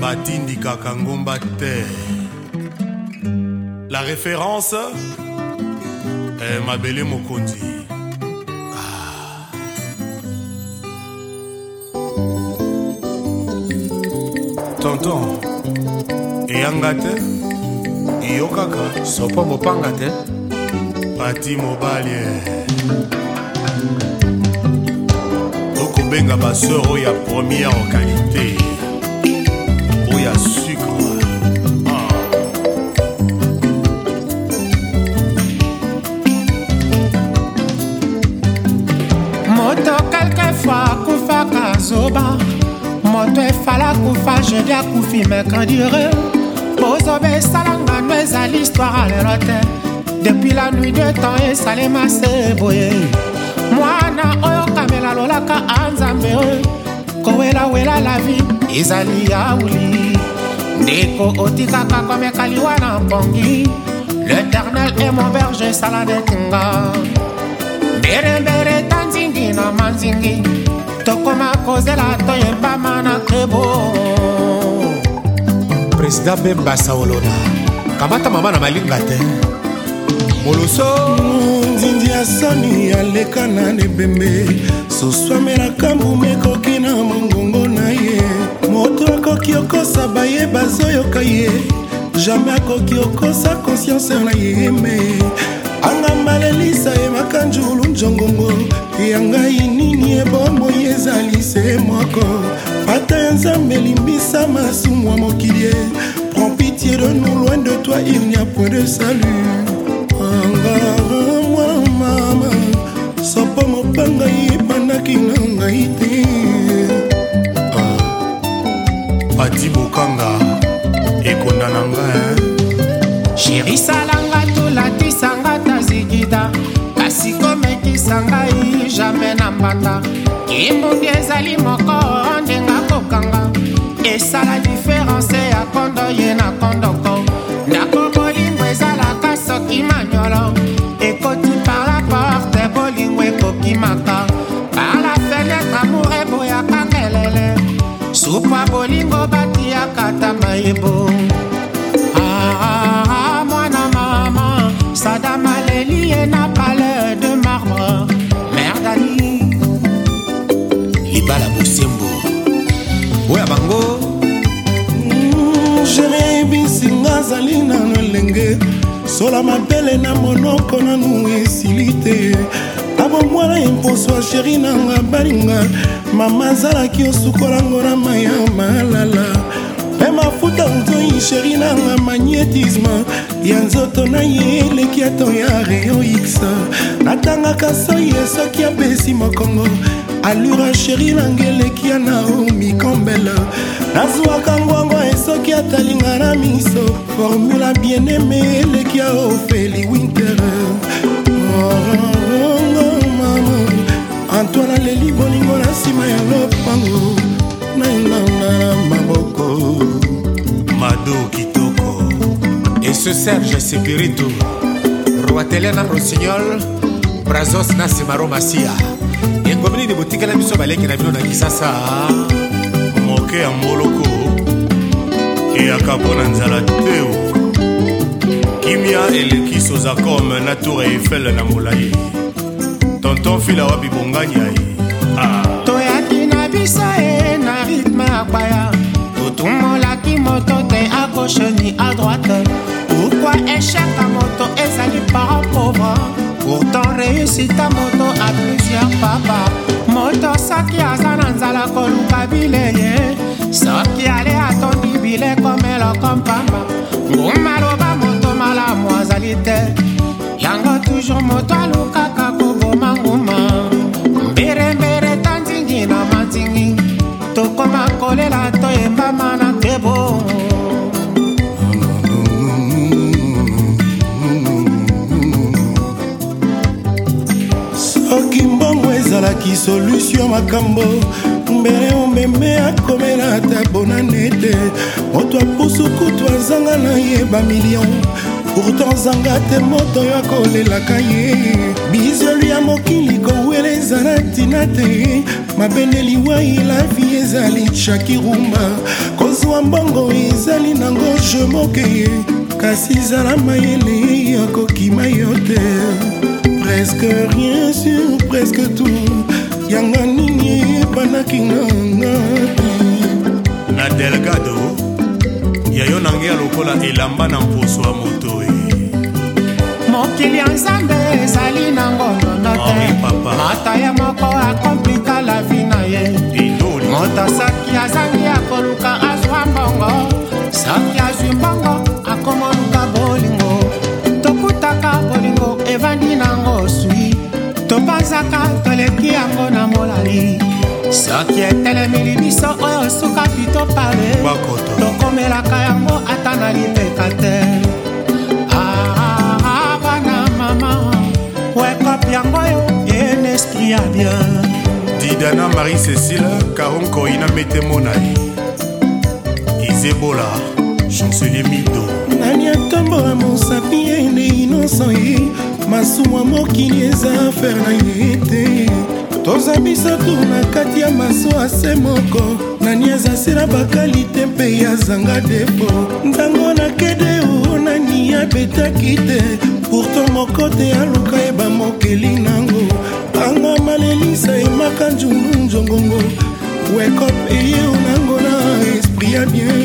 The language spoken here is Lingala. batindikaka ngomba te la référence eh, mabele mokonzi ah. tonton eyanga te yo kaka sopo mopanga te pati mobali eh. okobenga basoro ya première okali quelquefois kufa kazoba moto efala kufa jedi akufi mekandire bozoba esalanga no ezali histoire lelo te depuis la nuit de temps esalema se boye mwana oyo kamela lolaka anzambe oyo kowelawela la vi ezali yauli ndeko otikaka komeka liwa na mpongi l'éternel est mon berger sala detinga nderendere ta nzingi na manzingi tokoma kozela toyebama na krebo presida bemba saolona kamata mama na malinga te moloso nzinzi ya sani aleka na libembe suswamelaka mbuma ekoki na mongongo na ye moto akoki okosa baye bazoyoka ye jamai akoki okosa konsiance na ye me angambalelisa ye makanjulu njongongo ya ngai nini ebomoi ezali se moko pata ya nzambe elimbisa masumu ya mokili ye prend pitié de nous loin de toi il n'y a point de salut angara mwana mama sopo mopanga ebandaki ah, na ngai te adi bokanga ekonda na ngai chérisala libanda kasi komekisa ngai jamai na mbanda kimbundi ezali moko ndenga kokanga esala diferense ya kondo ye na kondoko ndako bolingo ezalaka soki manyolo ekoti par la porte bolingo ekokimaka par la fenetre amour eboyaka ngelele supa bolingo batiyaka ta mayebo nazali nano elenge sola mabele na monoko nanu esili te abomwana emposo ya sheri nanga balinga mama azalaki osukolango na mai ya malala mpe mafuta ntoi sheri nanga magnétisme ya nzoto na ye eleki ato ya reo x natangaka soi soki abesi mokongo alura sheri nanga eleki ya naomi kombela nazwaka etalinga na miso formula bieneme eleki ya ofeli winter orongo mama antoine aleli bolingo na nsima ya lopango nainanga na maboko mado kitoko et ce serge sepiritu roatelia na rosignol brazos na simaro masia engomini de botikela biso baleki na bino na kisasa moke ya moloko eyaka mpo na nzala te o kimia eleki sozacom na tour eiffel na molai tonton fila wapi bongani ya ah. ye toyaki na biso e na rythme akwaya totumolaki moto te a gauche ni a droite pourkua echaka moto ezali parent pauvre pourtant réussita moto a plusieurs papa moto soki aza na nzala koluka bileye soki ale ato kompamba ngumaloba moto malamu azali te yango toujours moto alukaka koboma nguma mberembere tanzingi na manzingi tokoma kolela toyembama na tebo soki mbongo ezalaki solutio makambo mbele omeme akomela ata bonane te moto apusu kutu azanga na ye bamilio pourtant azanga te moto oyo akolelaka ye bizoli ya mokili kowela ezala ntina te mabende liwai lavi ezali shakirumba kozwa mbongo ezali nango jemoke kasi ezala mayele akokima yo te presque rien sur presque tout yanga nini nakingangata na delgado yayo na ngai ya lokola elamba na mposo ya moto e mokili ya nzambe ezali na ngonono te mata ye moko akomplika la vi na ye moto soki azangi akoluka azwa mbongo soki azwi mbongo akomoluka bolingo tokutaka bolingo evandi nango swi topanzaka toleki yango soki etelemeli biso oyo suka pito pale tokomelaka yango ata na lipeka te ah, ah, ah, bana mama wekop yango yo bien esprit ya bien didana marie cécile caron corina metemonai izebola chancelier mido nani atambola mosapi ene inoso ye masuwa mokili eza afere na ye te toza bisatu na kati ya maso ase moko nani azasira bakalite mpe ya zanga depo ntango nakede o nani abetaki te pourtant moko te aluka yeba mokeli nango bango malelisa emaka njungu njongongo wekop eye onango na esprit ya bien